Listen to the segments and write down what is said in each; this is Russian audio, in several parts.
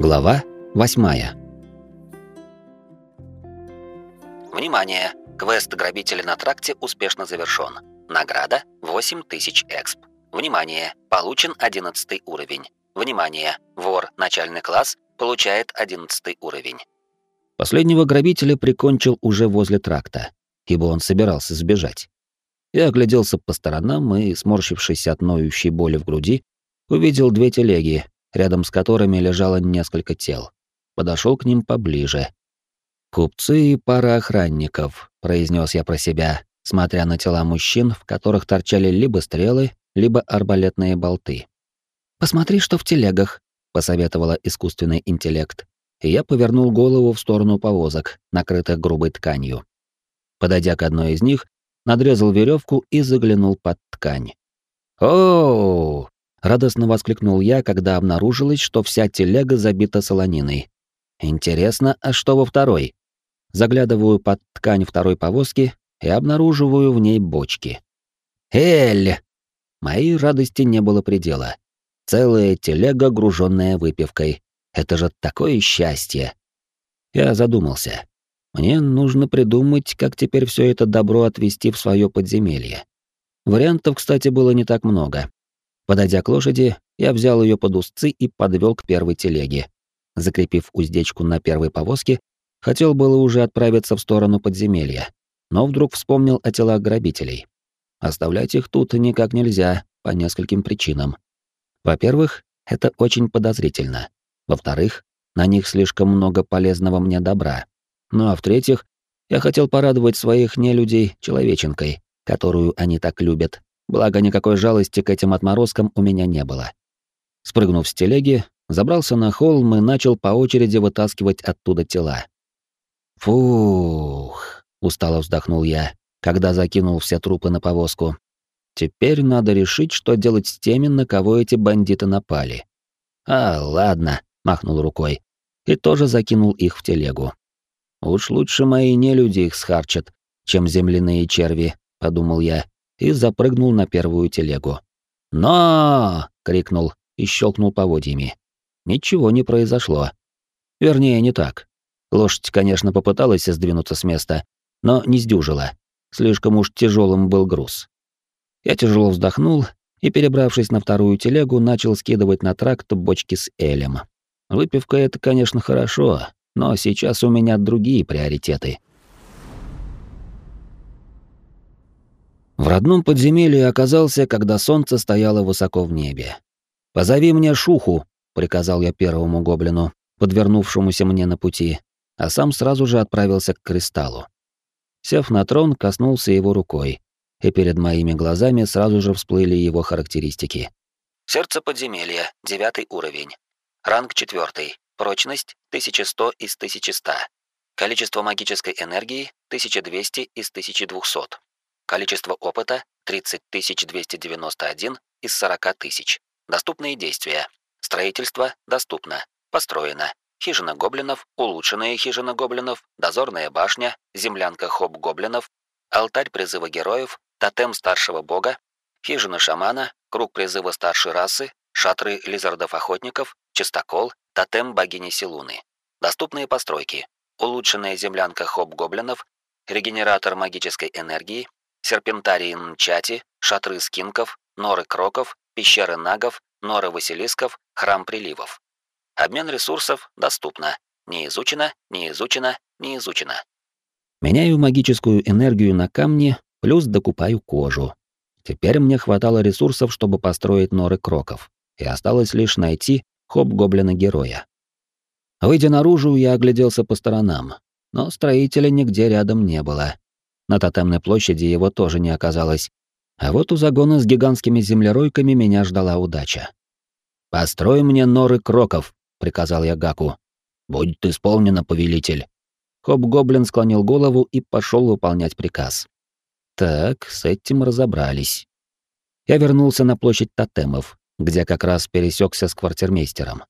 Глава восьмая. Внимание! Квест «Грабители на тракте» успешно завершён. Награда 8000 эксп. Внимание! Получен 11 уровень. Внимание! Вор, начальный класс, получает 11 уровень. Последнего грабителя прикончил уже возле тракта, ибо он собирался сбежать. Я огляделся по сторонам и, сморщившись от ноющей боли в груди, увидел две телеги, рядом с которыми лежало несколько тел. Подошел к ним поближе. «Купцы и пара охранников», — произнес я про себя, смотря на тела мужчин, в которых торчали либо стрелы, либо арбалетные болты. «Посмотри, что в телегах», — посоветовала искусственный интеллект и я повернул голову в сторону повозок, накрытых грубой тканью. Подойдя к одной из них, надрезал веревку и заглянул под ткань. о радостно воскликнул я, когда обнаружилось, что вся телега забита солониной. «Интересно, а что во второй?» Заглядываю под ткань второй повозки и обнаруживаю в ней бочки. «Эль!» Моей радости не было предела. Целая телега, груженная выпивкой, это же такое счастье. Я задумался. Мне нужно придумать, как теперь все это добро отвезти в свое подземелье. Вариантов, кстати, было не так много. Подойдя к лошади, я взял ее под узцы и подвел к первой телеге. Закрепив уздечку на первой повозке, хотел было уже отправиться в сторону подземелья, но вдруг вспомнил о телах грабителей. Оставлять их тут никак нельзя, по нескольким причинам. Во-первых, это очень подозрительно. Во-вторых, на них слишком много полезного мне добра. Ну а в-третьих, я хотел порадовать своих нелюдей человеченкой, которую они так любят. Благо, никакой жалости к этим отморозкам у меня не было. Спрыгнув с телеги, забрался на холм и начал по очереди вытаскивать оттуда тела. «Фух!» — устало вздохнул я, когда закинул все трупы на повозку. «Теперь надо решить, что делать с теми, на кого эти бандиты напали. А, ладно, махнул рукой, и тоже закинул их в телегу. Уж лучше мои нелюди их схарчат, чем земляные черви, подумал я и запрыгнул на первую телегу. «Но!» — крикнул и щелкнул поводьями. Ничего не произошло. Вернее, не так. Лошадь, конечно, попыталась сдвинуться с места, но не сдюжила. Слишком уж тяжелым был груз. Я тяжело вздохнул и, перебравшись на вторую телегу, начал скидывать на тракт бочки с элем. Выпивка — это, конечно, хорошо, но сейчас у меня другие приоритеты. В родном подземелье оказался, когда солнце стояло высоко в небе. «Позови мне Шуху», — приказал я первому гоблину, подвернувшемуся мне на пути, а сам сразу же отправился к кристаллу. Сев на трон, коснулся его рукой, и перед моими глазами сразу же всплыли его характеристики. Сердце подземелья, девятый уровень. Ранг 4. Прочность 1100 из 1100. Количество магической энергии 1200 из 1200. Количество опыта 30291 из 40 тысяч. Доступные действия. Строительство доступно. Построено. Хижина гоблинов, улучшенная хижина гоблинов, дозорная башня, землянка хоб-гоблинов, алтарь призыва героев, тотем старшего бога, хижина шамана, круг призыва старшей расы, шатры лизардов-охотников, чистокол, тотем богини Силуны. Доступные постройки. Улучшенная землянка хоб-гоблинов, регенератор магической энергии, серпентарий Нчати, шатры скинков, норы кроков, пещеры нагов, норы василисков, храм приливов. Обмен ресурсов доступно. Не изучено, не изучено, не изучено. Меняю магическую энергию на камни, плюс докупаю кожу. Теперь мне хватало ресурсов, чтобы построить норы кроков, и осталось лишь найти хоп-гоблина-героя. Выйдя наружу, я огляделся по сторонам, но строителя нигде рядом не было. На тотемной площади его тоже не оказалось. А вот у загона с гигантскими землеройками меня ждала удача. «Построй мне норы кроков», — приказал я Гаку. «Будет исполнено, повелитель». Хоп-гоблин склонил голову и пошел выполнять приказ. Так, с этим разобрались. Я вернулся на площадь тотемов, где как раз пересекся с квартирмейстером.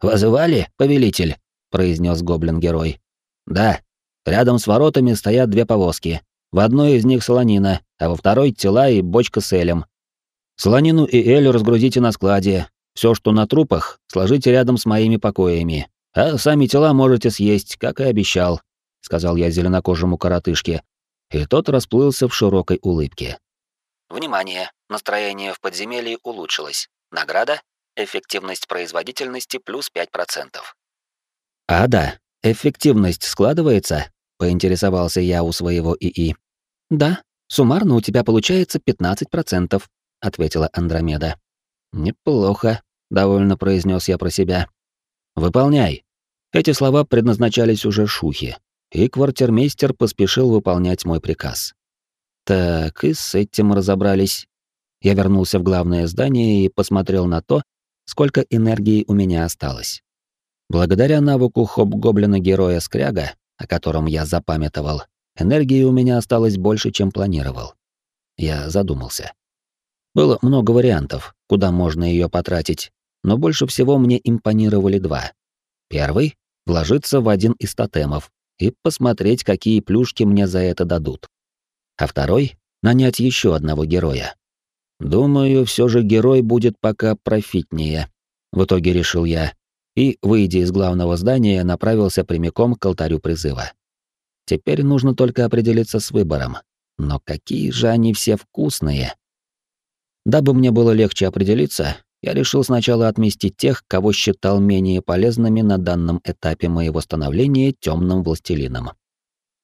«Вызывали, повелитель?» — произнес гоблин-герой. «Да. Рядом с воротами стоят две повозки. В одной из них солонина, а во второй — тела и бочка с элем». Солонину и Эль разгрузите на складе. Все, что на трупах, сложите рядом с моими покоями. А сами тела можете съесть, как и обещал», — сказал я зеленокожему коротышке. И тот расплылся в широкой улыбке. Внимание! Настроение в подземелье улучшилось. Награда — эффективность производительности плюс 5%. «А да, эффективность складывается?» — поинтересовался я у своего ИИ. «Да, суммарно у тебя получается 15%, ответила Андромеда. Неплохо, довольно произнес я про себя. Выполняй. Эти слова предназначались уже Шухе, и квартирмейстер поспешил выполнять мой приказ. Так, и с этим разобрались. Я вернулся в главное здание и посмотрел на то, сколько энергии у меня осталось. Благодаря навыку хоп-гоблина-героя Скряга, о котором я запамятовал, энергии у меня осталось больше, чем планировал. Я задумался. Было много вариантов, куда можно ее потратить, но больше всего мне импонировали два. Первый — вложиться в один из тотемов и посмотреть, какие плюшки мне за это дадут. А второй — нанять еще одного героя. Думаю, все же герой будет пока профитнее. В итоге решил я, и, выйдя из главного здания, направился прямиком к алтарю призыва. Теперь нужно только определиться с выбором. Но какие же они все вкусные! Дабы мне было легче определиться, я решил сначала отместить тех, кого считал менее полезными на данном этапе моего становления темным властелином.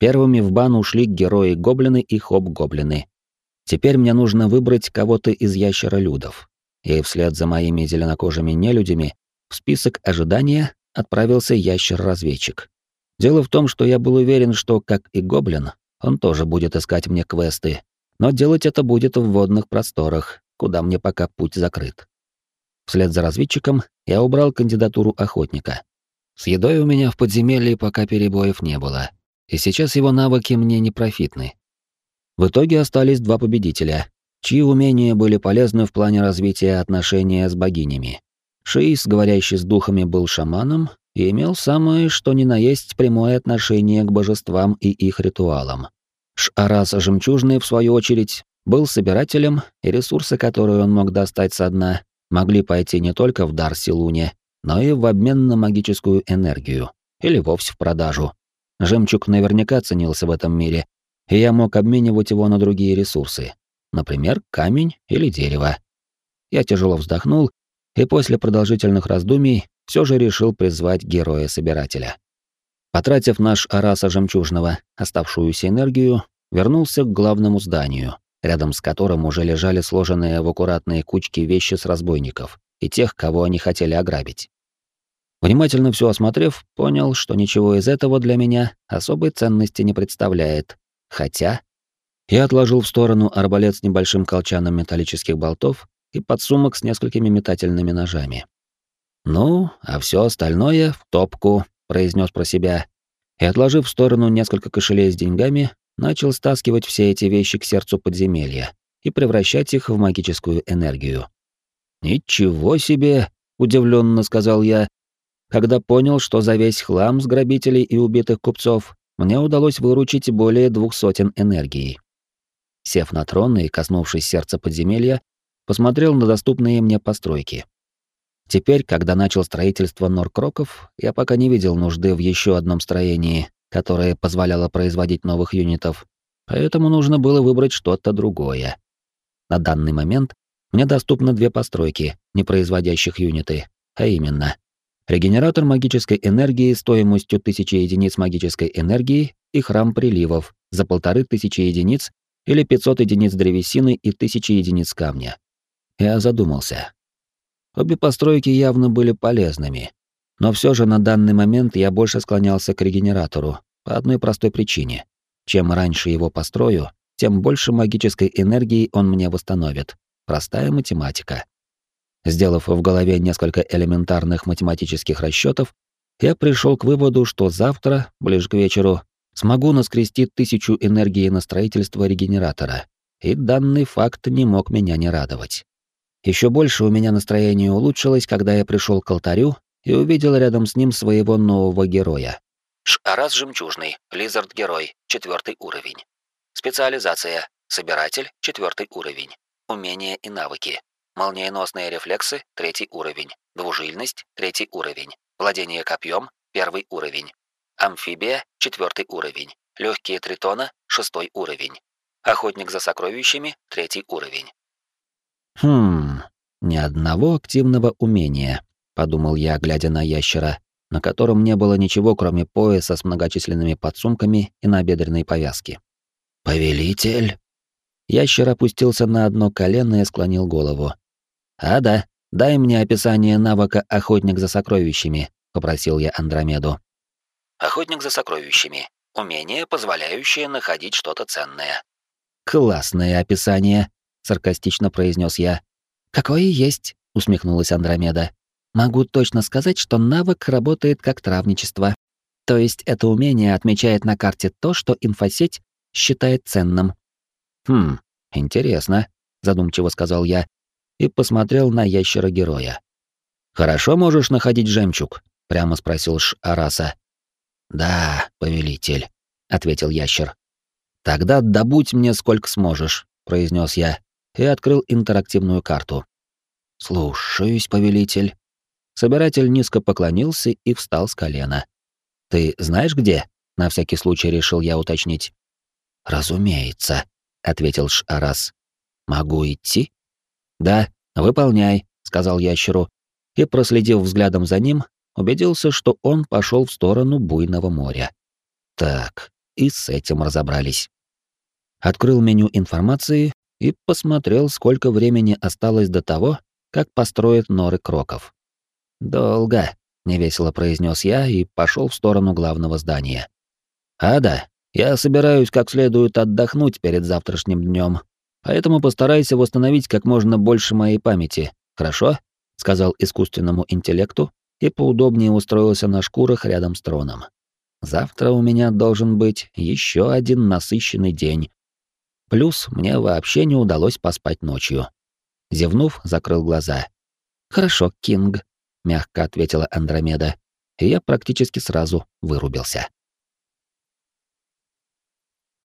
Первыми в бан ушли герои-гоблины и хоп-гоблины. Теперь мне нужно выбрать кого-то из ящеролюдов. И вслед за моими зеленокожими нелюдями в список ожидания отправился ящер-разведчик. Дело в том, что я был уверен, что, как и гоблин, он тоже будет искать мне квесты, но делать это будет в водных просторах, куда мне пока путь закрыт. Вслед за разведчиком я убрал кандидатуру охотника. С едой у меня в подземелье пока перебоев не было, и сейчас его навыки мне не профитны. В итоге остались два победителя, чьи умения были полезны в плане развития отношения с богинями. Шиис, говорящий с духами, был шаманом и имел самое что ни на есть прямое отношение к божествам и их ритуалам. Шарас Жемчужный, в свою очередь, был собирателем, и ресурсы, которые он мог достать со дна, могли пойти не только в дар Силуне, но и в обмен на магическую энергию, или вовсе в продажу. Жемчуг наверняка ценился в этом мире, и я мог обменивать его на другие ресурсы, например, камень или дерево. Я тяжело вздохнул и после продолжительных раздумий все же решил призвать героя-собирателя. Потратив наш Араса Жемчужного оставшуюся энергию, вернулся к главному зданию, рядом с которым уже лежали сложенные в аккуратные кучки вещи с разбойников и тех, кого они хотели ограбить. Внимательно все осмотрев, понял, что ничего из этого для меня особой ценности не представляет. Хотя я отложил в сторону арбалет с небольшим колчаном металлических болтов и подсумок с несколькими метательными ножами. Ну, а все остальное в топку, произнес про себя, и, отложив в сторону несколько кошелей с деньгами, начал стаскивать все эти вещи к сердцу подземелья и превращать их в магическую энергию. «Ничего себе!» — удивленно сказал я, когда понял, что за весь хлам с грабителей и убитых купцов мне удалось выручить более двух сотен энергии. Сев на трон и коснувшись сердца подземелья, посмотрел на доступные мне постройки. Теперь, когда начал строительство Норкроков, я пока не видел нужды в еще одном строении, которое позволяло производить новых юнитов, поэтому нужно было выбрать что-то другое. На данный момент мне доступны две постройки, не производящих юниты, а именно регенератор магической энергии стоимостью 1000 единиц магической энергии и храм приливов за полторы тысячи единиц или 500 единиц древесины и 1000 единиц камня. Я задумался, Обе постройки явно были полезными. Но все же на данный момент я больше склонялся к регенератору по одной простой причине. Чем раньше его построю, тем больше магической энергии он мне восстановит. Простая математика. Сделав в голове несколько элементарных математических расчетов, я пришел к выводу, что завтра, ближе к вечеру, смогу наскрести тысячу энергии на строительство регенератора, и данный факт не мог меня не радовать. Еще больше у меня настроение улучшилось, когда я пришел к алтарю и увидел рядом с ним своего нового героя. Шарас Жемчужный, Лизард-герой, четвертый уровень. Специализация. Собиратель, четвертый уровень. умения и навыки. Молниеносные рефлексы – третий уровень. Двужильность – третий уровень. Владение копьем – первый уровень. Амфибия – четвертый уровень. Легкие тритона – шестой уровень. Охотник за сокровищами – третий уровень. Хм, ни одного активного умения, подумал я, глядя на ящера, на котором не было ничего, кроме пояса с многочисленными подсумками и набедренной повязки. Повелитель. Ящер опустился на одно колено и склонил голову. А да, дай мне описание навыка охотник за сокровищами, попросил я Андромеду. Охотник за сокровищами. Умение, позволяющее находить что-то ценное. Классное описание, саркастично произнес я. Какое есть, усмехнулась Андромеда. Могу точно сказать, что навык работает как травничество. То есть это умение отмечает на карте то, что инфосеть считает ценным. Хм, интересно, задумчиво сказал я и посмотрел на ящера-героя. Хорошо можешь находить жемчуг? прямо спросил Ш-Араса. Да, повелитель, ответил ящер. Тогда добудь мне сколько сможешь, произнес я и открыл интерактивную карту. Слушаюсь, повелитель. Собиратель низко поклонился и встал с колена. Ты знаешь где? На всякий случай решил я уточнить. Разумеется, ответил Шарас. Могу идти? Да, выполняй, сказал ящеру и, проследив взглядом за ним, убедился, что он пошел в сторону буйного моря. Так, и с этим разобрались. Открыл меню информации и посмотрел, сколько времени осталось до того, как построят норы кроков. «Долго», — невесело произнес я и пошел в сторону главного здания. «А да, я собираюсь как следует отдохнуть перед завтрашним днем, поэтому постарайся восстановить как можно больше моей памяти, хорошо?» — сказал искусственному интеллекту и поудобнее устроился на шкурах рядом с троном. «Завтра у меня должен быть еще один насыщенный день, Плюс мне вообще не удалось поспать ночью. Зевнув, закрыл глаза. «Хорошо, Кинг», — мягко ответила Андромеда, и я практически сразу вырубился.